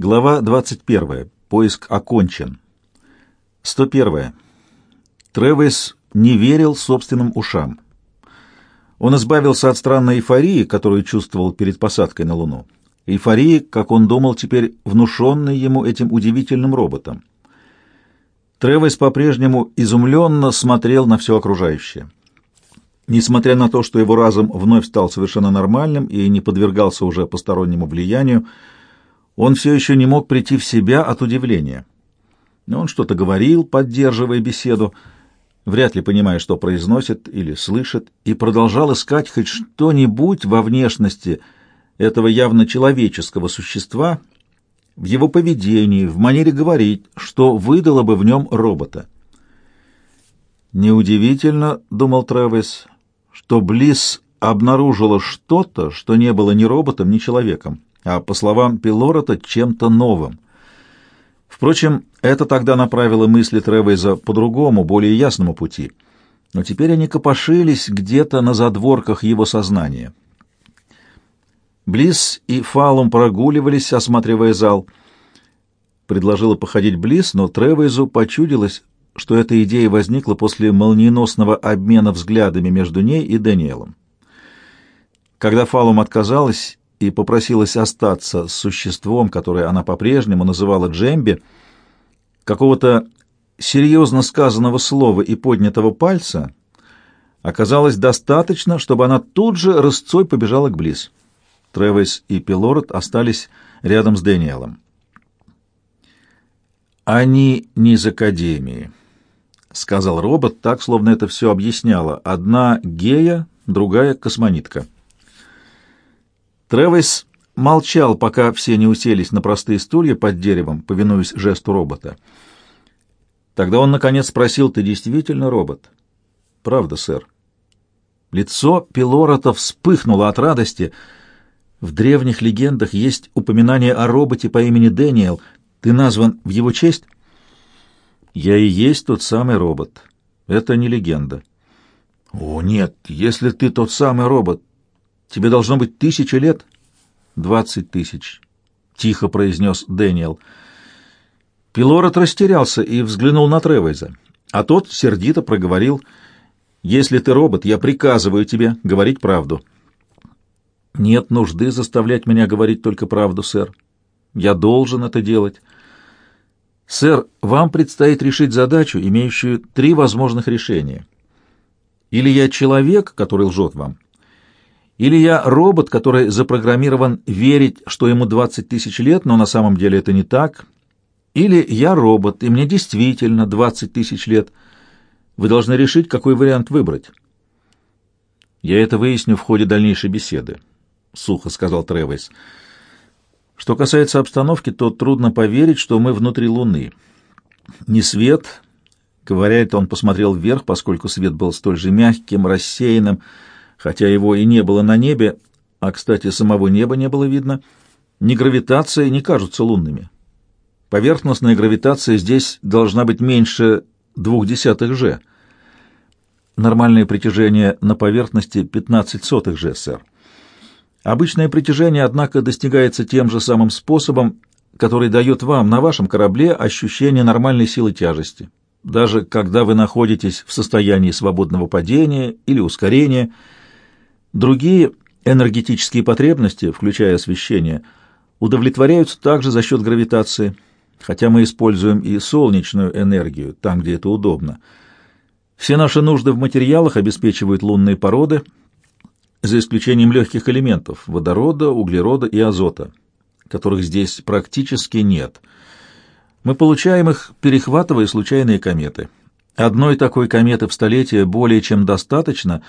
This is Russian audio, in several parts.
Глава 21. Поиск окончен. 101. Тревис не верил собственным ушам. Он избавился от странной эйфории, которую чувствовал перед посадкой на Луну. Эйфории, как он думал, теперь внушенной ему этим удивительным роботом. Тревис по-прежнему изумленно смотрел на все окружающее. Несмотря на то, что его разум вновь стал совершенно нормальным и не подвергался уже постороннему влиянию, он все еще не мог прийти в себя от удивления. Он что-то говорил, поддерживая беседу, вряд ли понимая, что произносит или слышит, и продолжал искать хоть что-нибудь во внешности этого явно человеческого существа, в его поведении, в манере говорить, что выдало бы в нем робота. «Неудивительно, — думал Трэвис, — что Близ обнаружила что-то, что не было ни роботом, ни человеком а, по словам Пилорота, чем-то новым. Впрочем, это тогда направило мысли Тревейза по другому, более ясному пути. Но теперь они копошились где-то на задворках его сознания. Близ и Фалум прогуливались, осматривая зал. Предложила походить Близ, но Тревейзу почудилось, что эта идея возникла после молниеносного обмена взглядами между ней и Дэниелом. Когда Фалум отказалась, и попросилась остаться с существом, которое она по-прежнему называла Джемби, какого-то серьезно сказанного слова и поднятого пальца оказалось достаточно, чтобы она тут же рысцой побежала к Близ. Тревес и Пилород остались рядом с Дэниелом. «Они не из Академии», — сказал робот, так, словно это все объясняло. «Одна гея, другая космонитка». Тревис молчал, пока все не уселись на простые стулья под деревом, повинуясь жесту робота. Тогда он, наконец, спросил, «Ты действительно робот?» «Правда, сэр». Лицо Пилорота вспыхнуло от радости. В древних легендах есть упоминание о роботе по имени Дэниел. Ты назван в его честь? Я и есть тот самый робот. Это не легенда. О, нет, если ты тот самый робот, Тебе должно быть тысяча лет. Двадцать тысяч, — тихо произнес Дэниел. Пилорет растерялся и взглянул на Тревейза, а тот сердито проговорил, «Если ты робот, я приказываю тебе говорить правду». «Нет нужды заставлять меня говорить только правду, сэр. Я должен это делать». «Сэр, вам предстоит решить задачу, имеющую три возможных решения. Или я человек, который лжет вам, или я робот, который запрограммирован верить, что ему 20 тысяч лет, но на самом деле это не так. Или я робот, и мне действительно 20 тысяч лет. Вы должны решить, какой вариант выбрать. Я это выясню в ходе дальнейшей беседы, — сухо сказал Тревес. Что касается обстановки, то трудно поверить, что мы внутри Луны. Не свет, — говоря это, он посмотрел вверх, поскольку свет был столь же мягким, рассеянным, — хотя его и не было на небе, а, кстати, самого неба не было видно, ни гравитация не кажутся лунными. Поверхностная гравитация здесь должна быть меньше двух десятых же. Нормальное притяжение на поверхности 15 сотых же, сэр. Обычное притяжение, однако, достигается тем же самым способом, который дает вам на вашем корабле ощущение нормальной силы тяжести, даже когда вы находитесь в состоянии свободного падения или ускорения – Другие энергетические потребности, включая освещение, удовлетворяются также за счет гравитации, хотя мы используем и солнечную энергию там, где это удобно. Все наши нужды в материалах обеспечивают лунные породы, за исключением легких элементов – водорода, углерода и азота, которых здесь практически нет. Мы получаем их, перехватывая случайные кометы. Одной такой кометы в столетие более чем достаточно,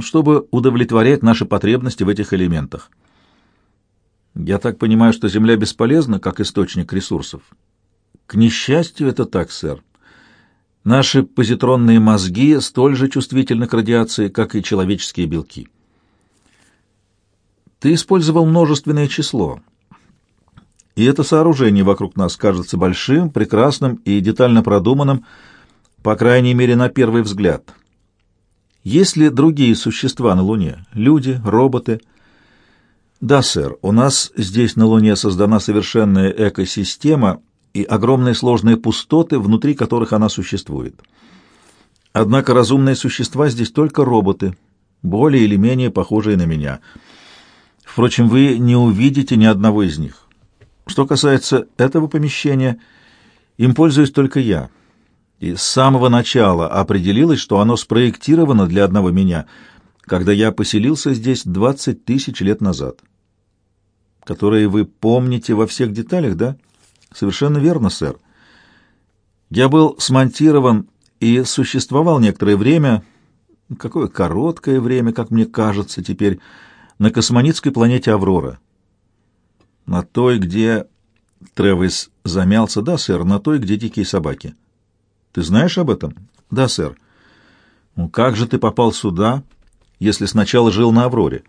чтобы удовлетворять наши потребности в этих элементах. Я так понимаю, что Земля бесполезна как источник ресурсов. К несчастью, это так, сэр. Наши позитронные мозги столь же чувствительны к радиации, как и человеческие белки. Ты использовал множественное число. И это сооружение вокруг нас кажется большим, прекрасным и детально продуманным, по крайней мере, на первый взгляд. Есть ли другие существа на Луне? Люди, роботы? Да, сэр, у нас здесь на Луне создана совершенная экосистема и огромные сложные пустоты, внутри которых она существует. Однако разумные существа здесь только роботы, более или менее похожие на меня. Впрочем, вы не увидите ни одного из них. Что касается этого помещения, им пользуюсь только я. И с самого начала определилось, что оно спроектировано для одного меня, когда я поселился здесь 20 тысяч лет назад. Которые вы помните во всех деталях, да? Совершенно верно, сэр. Я был смонтирован и существовал некоторое время, какое короткое время, как мне кажется теперь, на космонитской планете Аврора. На той, где... Тревис замялся. Да, сэр, на той, где дикие собаки. Ты знаешь об этом? Да, сэр. Ну, как же ты попал сюда, если сначала жил на Авроре?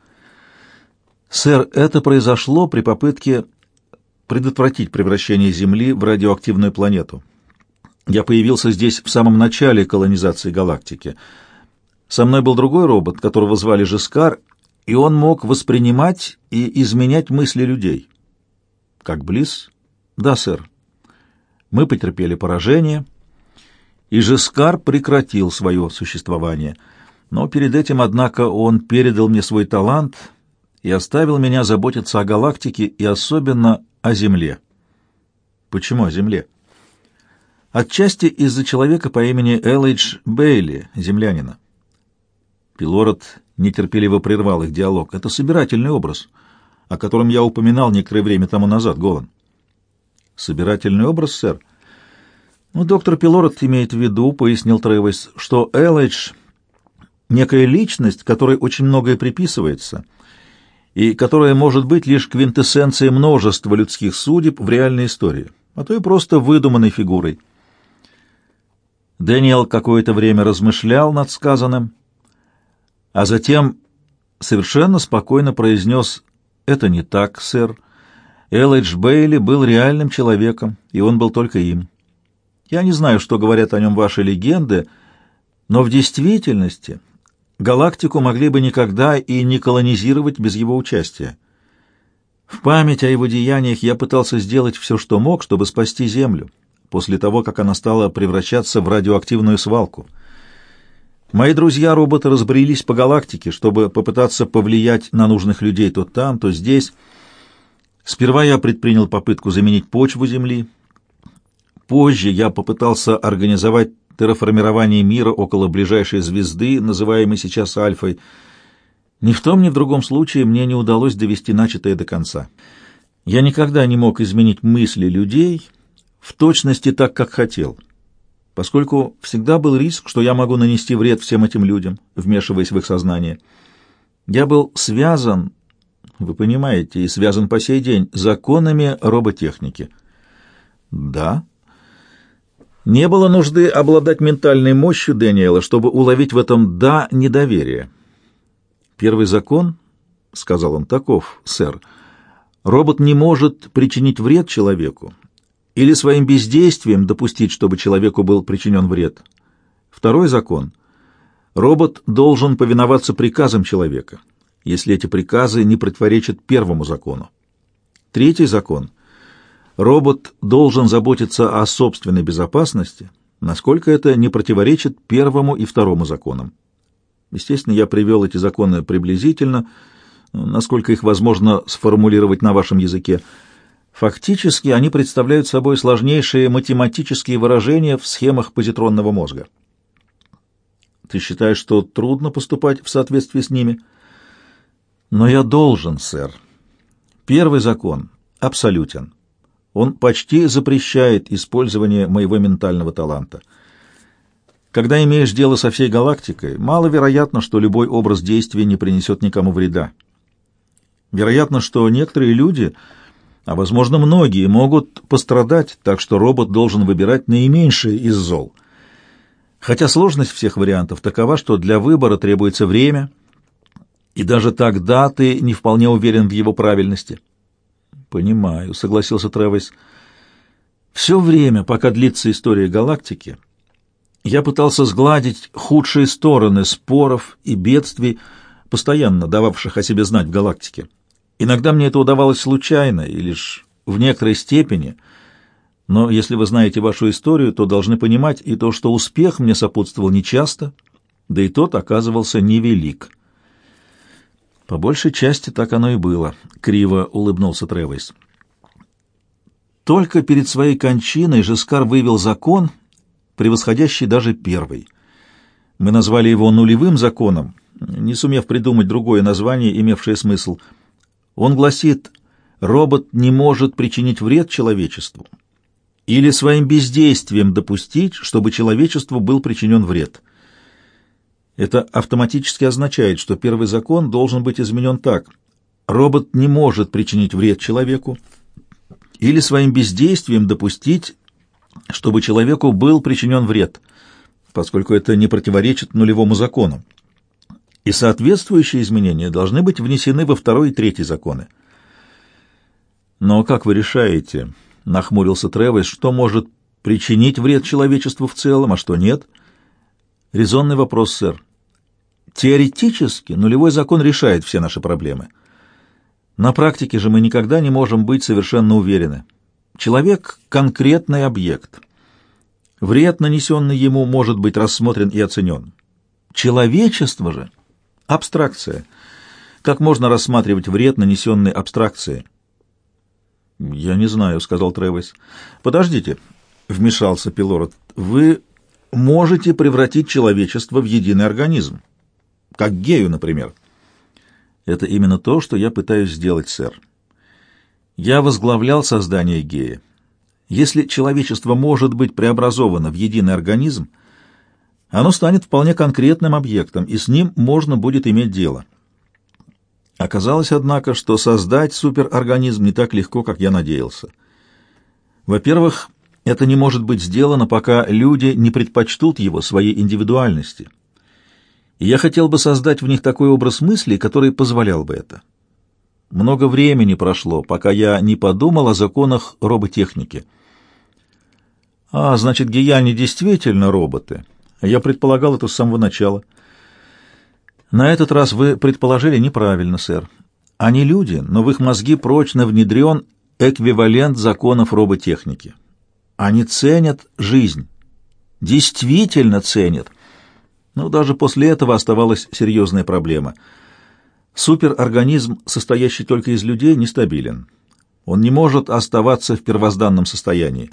Сэр, это произошло при попытке предотвратить превращение Земли в радиоактивную планету. Я появился здесь в самом начале колонизации галактики. Со мной был другой робот, которого звали Жескар, и он мог воспринимать и изменять мысли людей. Как Близ? Да, сэр. Мы потерпели поражение, и Жескар прекратил свое существование. Но перед этим, однако, он передал мне свой талант и оставил меня заботиться о галактике и особенно о Земле. Почему о Земле? Отчасти из-за человека по имени Элэйдж Бейли, землянина. Пилород нетерпеливо прервал их диалог. Это собирательный образ, о котором я упоминал некоторое время тому назад, Голан. Собирательный образ, сэр? Ну, доктор Пилород имеет в виду, пояснил Тревис, что Элэйдж — некая личность, которой очень многое приписывается, и которая может быть лишь квинтэссенцией множества людских судеб в реальной истории, а то и просто выдуманной фигурой. Дэниел какое-то время размышлял над сказанным, а затем совершенно спокойно произнес «Это не так, сэр. Элэдж Бейли был реальным человеком, и он был только им. Я не знаю, что говорят о нем ваши легенды, но в действительности галактику могли бы никогда и не колонизировать без его участия. В память о его деяниях я пытался сделать все, что мог, чтобы спасти Землю после того, как она стала превращаться в радиоактивную свалку. Мои друзья-роботы разбрелись по галактике, чтобы попытаться повлиять на нужных людей то там, то здесь. Сперва я предпринял попытку заменить почву Земли. Позже я попытался организовать терраформирование мира около ближайшей звезды, называемой сейчас Альфой. Ни в том, ни в другом случае мне не удалось довести начатое до конца. Я никогда не мог изменить мысли людей — в точности так, как хотел, поскольку всегда был риск, что я могу нанести вред всем этим людям, вмешиваясь в их сознание. Я был связан, вы понимаете, и связан по сей день законами роботехники. Да. Не было нужды обладать ментальной мощью Дэниела, чтобы уловить в этом «да» недоверие. Первый закон, — сказал он, — таков, сэр, робот не может причинить вред человеку, или своим бездействием допустить, чтобы человеку был причинен вред. Второй закон. Робот должен повиноваться приказам человека, если эти приказы не противоречат первому закону. Третий закон. Робот должен заботиться о собственной безопасности, насколько это не противоречит первому и второму законам. Естественно, я привел эти законы приблизительно, насколько их возможно сформулировать на вашем языке, Фактически они представляют собой сложнейшие математические выражения в схемах позитронного мозга. Ты считаешь, что трудно поступать в соответствии с ними? Но я должен, сэр. Первый закон абсолютен. Он почти запрещает использование моего ментального таланта. Когда имеешь дело со всей галактикой, маловероятно, что любой образ действия не принесет никому вреда. Вероятно, что некоторые люди а, возможно, многие могут пострадать, так что робот должен выбирать наименьшее из зол. Хотя сложность всех вариантов такова, что для выбора требуется время, и даже тогда ты не вполне уверен в его правильности. «Понимаю», — согласился Тревис. «Все время, пока длится история галактики, я пытался сгладить худшие стороны споров и бедствий, постоянно дававших о себе знать в галактике Иногда мне это удавалось случайно и лишь в некоторой степени, но если вы знаете вашу историю, то должны понимать и то, что успех мне сопутствовал нечасто, да и тот оказывался невелик. По большей части так оно и было, — криво улыбнулся Тревойс. Только перед своей кончиной Жескар вывел закон, превосходящий даже первый. Мы назвали его нулевым законом, не сумев придумать другое название, имевшее смысл. Он гласит, робот не может причинить вред человечеству или своим бездействием допустить, чтобы человечеству был причинен вред. Это автоматически означает, что первый закон должен быть изменен так. Робот не может причинить вред человеку или своим бездействием допустить, чтобы человеку был причинен вред, поскольку это не противоречит нулевому закону. И соответствующие изменения должны быть внесены во второй и третий законы. Но как вы решаете, нахмурился Тревес, что может причинить вред человечеству в целом, а что нет? Резонный вопрос, сэр. Теоретически нулевой закон решает все наши проблемы. На практике же мы никогда не можем быть совершенно уверены. Человек — конкретный объект. Вред, нанесенный ему, может быть рассмотрен и оценен. Человечество же — абстракция. Как можно рассматривать вред, нанесенный абстракцией? «Я не знаю», — сказал Тревис. «Подождите», — вмешался Пилород. «Вы можете превратить человечество в единый организм, как гею, например». «Это именно то, что я пытаюсь сделать, сэр. Я возглавлял создание гея. Если человечество может быть преобразовано в единый организм, оно станет вполне конкретным объектом, и с ним можно будет иметь дело». Оказалось, однако, что создать суперорганизм не так легко, как я надеялся. Во-первых, это не может быть сделано, пока люди не предпочтут его своей индивидуальности. Я хотел бы создать в них такой образ мысли, который позволял бы это. Много времени прошло, пока я не подумал о законах роботехники. А, значит, гияне действительно роботы. Я предполагал это с самого начала. На этот раз вы предположили неправильно, сэр. Они люди, но в их мозги прочно внедрен эквивалент законов роботехники. Они ценят жизнь. Действительно ценят. Но даже после этого оставалась серьезная проблема. Суперорганизм, состоящий только из людей, нестабилен. Он не может оставаться в первозданном состоянии.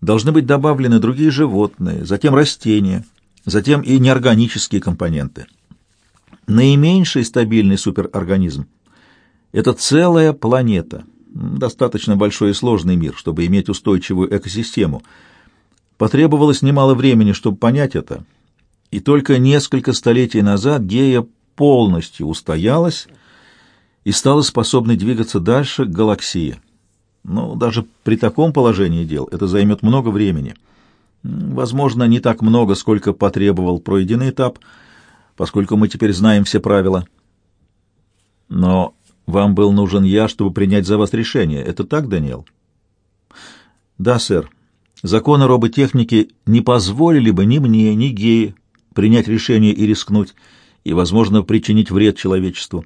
Должны быть добавлены другие животные, затем растения, затем и неорганические компоненты. Наименьший стабильный суперорганизм — это целая планета, достаточно большой и сложный мир, чтобы иметь устойчивую экосистему. Потребовалось немало времени, чтобы понять это, и только несколько столетий назад Гея полностью устоялась и стала способной двигаться дальше к галаксии. Но даже при таком положении дел это займет много времени. Возможно, не так много, сколько потребовал пройденный этап — поскольку мы теперь знаем все правила. Но вам был нужен я, чтобы принять за вас решение. Это так, Даниэл? Да, сэр. Законы роботехники не позволили бы ни мне, ни Гее принять решение и рискнуть, и, возможно, причинить вред человечеству.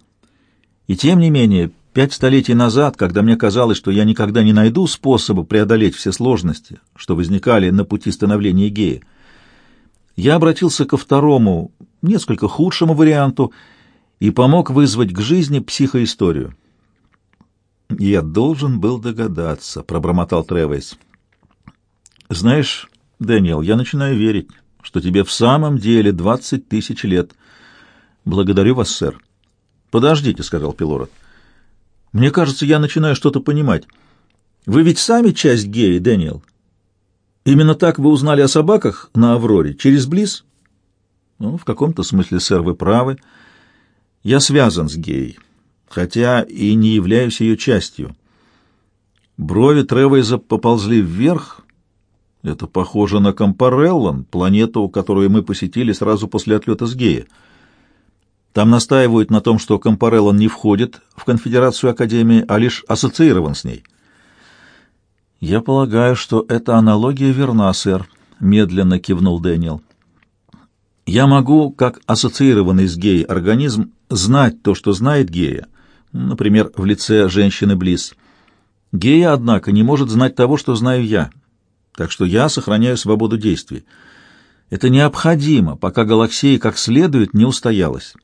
И тем не менее, пять столетий назад, когда мне казалось, что я никогда не найду способа преодолеть все сложности, что возникали на пути становления Гея, я обратился ко второму, несколько худшему варианту и помог вызвать к жизни психоисторию. «Я должен был догадаться», — пробормотал Тревейс. «Знаешь, Дэниел, я начинаю верить, что тебе в самом деле двадцать тысяч лет. Благодарю вас, сэр». «Подождите», — сказал Пилород. «Мне кажется, я начинаю что-то понимать. Вы ведь сами часть геи, Дэниел. Именно так вы узнали о собаках на Авроре? Через Близ? Ну, в каком-то смысле, сэр, вы правы. Я связан с Геей, хотя и не являюсь ее частью. Брови Тревейза поползли вверх. Это похоже на Компареллан, планету, которую мы посетили сразу после отлета с Геи. Там настаивают на том, что Компареллан не входит в конфедерацию Академии, а лишь ассоциирован с ней. «Я полагаю, что эта аналогия верна, сэр», — медленно кивнул Дэниел. «Я могу, как ассоциированный с геей организм, знать то, что знает гея, например, в лице женщины Близ. Гея, однако, не может знать того, что знаю я, так что я сохраняю свободу действий. Это необходимо, пока галаксия как следует не устоялась.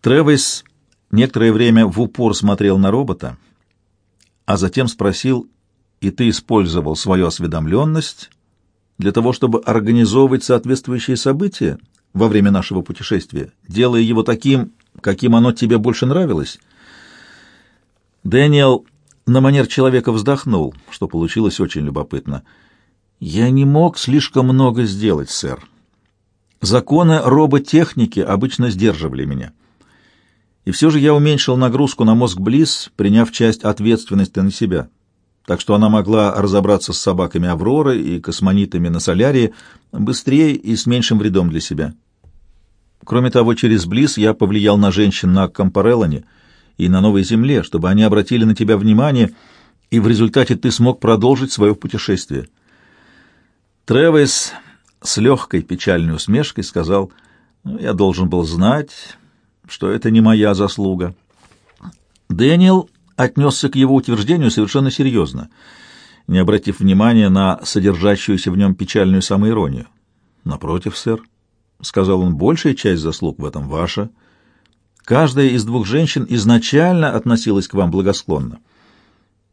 Тревис некоторое время в упор смотрел на робота, а затем спросил, «И ты использовал свою осведомленность для того, чтобы организовывать соответствующие события во время нашего путешествия, делая его таким, каким оно тебе больше нравилось?» Дэниел на манер человека вздохнул, что получилось очень любопытно. «Я не мог слишком много сделать, сэр. Законы роботехники обычно сдерживали меня. И все же я уменьшил нагрузку на мозг Близ, приняв часть ответственности на себя. Так что она могла разобраться с собаками Авроры и космонитами на Солярии быстрее и с меньшим вредом для себя. Кроме того, через Близ я повлиял на женщин на Компареллоне и на Новой Земле, чтобы они обратили на тебя внимание, и в результате ты смог продолжить свое путешествие. Тревис с легкой печальной усмешкой сказал, «Ну, «Я должен был знать, что это не моя заслуга». Дэниел отнесся к его утверждению совершенно серьезно, не обратив внимания на содержащуюся в нем печальную самоиронию. «Напротив, сэр», — сказал он, — «большая часть заслуг в этом ваша». Каждая из двух женщин изначально относилась к вам благосклонно.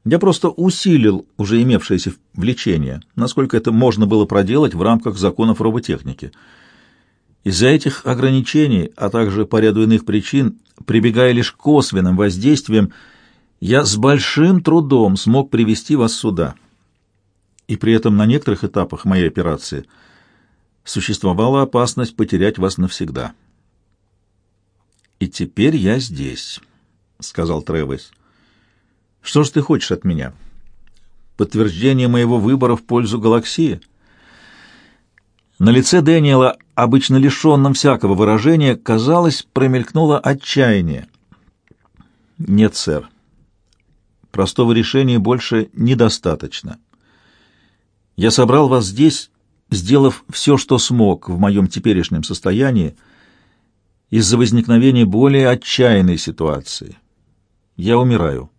Я просто усилил уже имевшееся влечение, насколько это можно было проделать в рамках законов роботехники. Из-за этих ограничений, а также по ряду иных причин, прибегая лишь к косвенным воздействиям, я с большим трудом смог привести вас сюда. И при этом на некоторых этапах моей операции существовала опасность потерять вас навсегда. «И теперь я здесь», — сказал Тревис. «Что же ты хочешь от меня? Подтверждение моего выбора в пользу галаксии?» На лице Дэниела, обычно лишенном всякого выражения, казалось, промелькнуло отчаяние. «Нет, сэр. Простого решения больше недостаточно. Я собрал вас здесь, сделав все, что смог в моем теперешнем состоянии, — из-за возникновения более отчаянной ситуации. Я умираю.